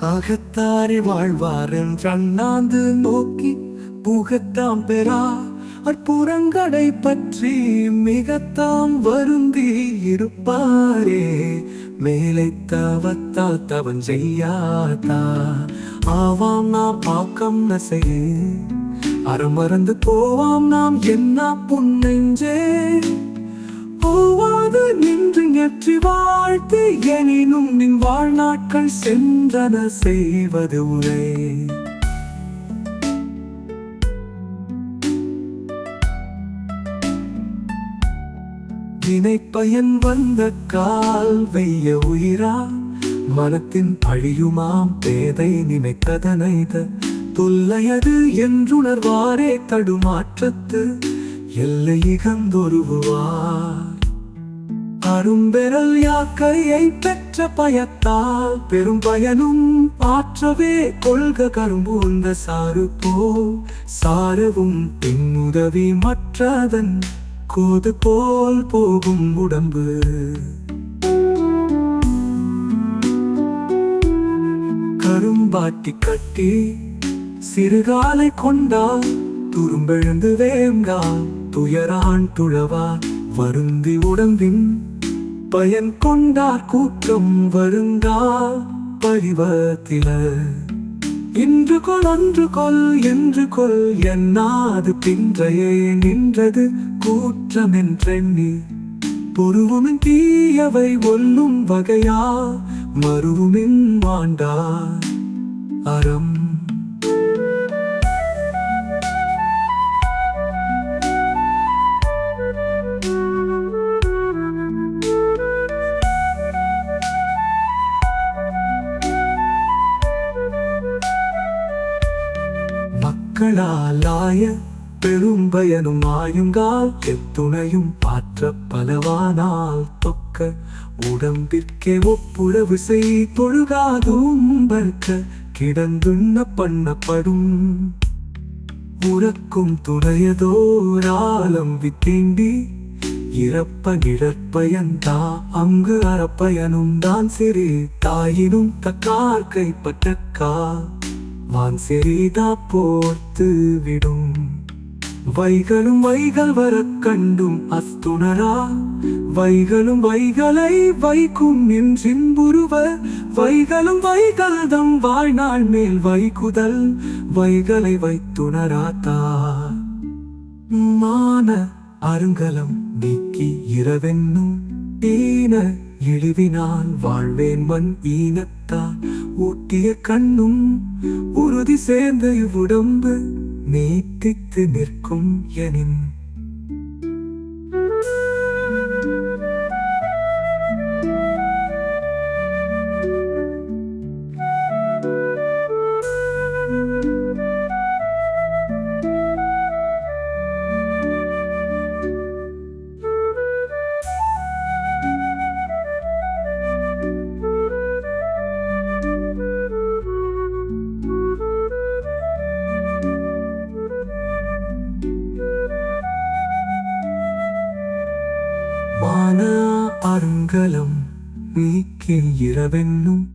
அகத்தாரி வாழ்வாரன் கண்ணாந்து நோக்கி புகத்தாம் பெறா. அற்புறங்களை பற்றி மிகத்தாம் வருந்தி இருப்பாரே. மேலை தவத்தா தவன் செய்யாதா. ஆவாம் நான் பாக்கம் நசையே. அறமறந்து போவாம் நாம் என்ன புன்னெஞ்சே போவாது நின்று எற்றி வாழ்த்து எனினும் நின் வாழ்நாட்கள் சென்று சிந்தன செய்வது உரை. வினைப்பயன் வந்த கால் வெய்ய உயிரா? மனத்தின் அழியுமாம் பேதை நினைத்ததனைத தொல்லையது என்றுணர்வாரே தடுமாற்றத்து. எல்லை இகந்தொருவார் அரும்பெறல் யாக்கையை பெற்ற பயத்தால் பெரும் பயனும் ஆற்றவே கொள்க கரும்பு உந்த சாறு போல் சாரவும் பின்னுதவி மற்றதன் கோது போல் போகும் உடம்பு. கரும்பாட்டி கட்டி சிறுகாலை கொண்டால் துரும்பெழுந்து வேங்கால் துயரான் துழவா வருந்தி உடம்பின் பயன் கொண்டார் கூற்றம் வருந்தா பரிவத்தில இன்று கொள் அன்று கொள் என்று கொள் என்னாது பின்றையே நின்றது கூற்றம் என்றெண்ணி பொருவுமின் தீயவை ஒல்லும் வகையா மருவுமின் மாண்டா அறம் மக்களாலாய பெரும் பயனும் ஆயுங்கால் எத்துணையும் பாற்ற பலவானால் தொக்க உடம்பிற்கே ஒப்புழவு செய் தொழுகாதும் பற்க கிடந்துண்ண பண்ணப்படும். உறக்கும் துணையதோராலம் வித்தீண்டி இறப்ப நிழற்பயன்தா அங்கு அறப்பயனும் தான் சிறு தாயினும் தக்கார் கைப்பட்டக்கா வான் சிறிதா போர்த்து விடும். வைகளும் வைகள் வர கண்டும் அஸ்துணரா. வைகளும் வைகளை வைக்கும் என்றின்புருவ வைகளும் வைகல்தம் வாழ்நாள் மேல் வைகுதல் வைகளை வைத்துணராத்தா மான அருங்கலம் நீக்கி இரவென்னும். ஈன இழிவினால் வாழ்வேன் மண் ஈனத்தான் ஊட்டிய கண்ணும் உறுதி சேர்ந்த இவ்வுடம்பு நீட்டித்து நிற்கும் எனின் மான அருங்கலம் நீக்கில் இரவென்னும்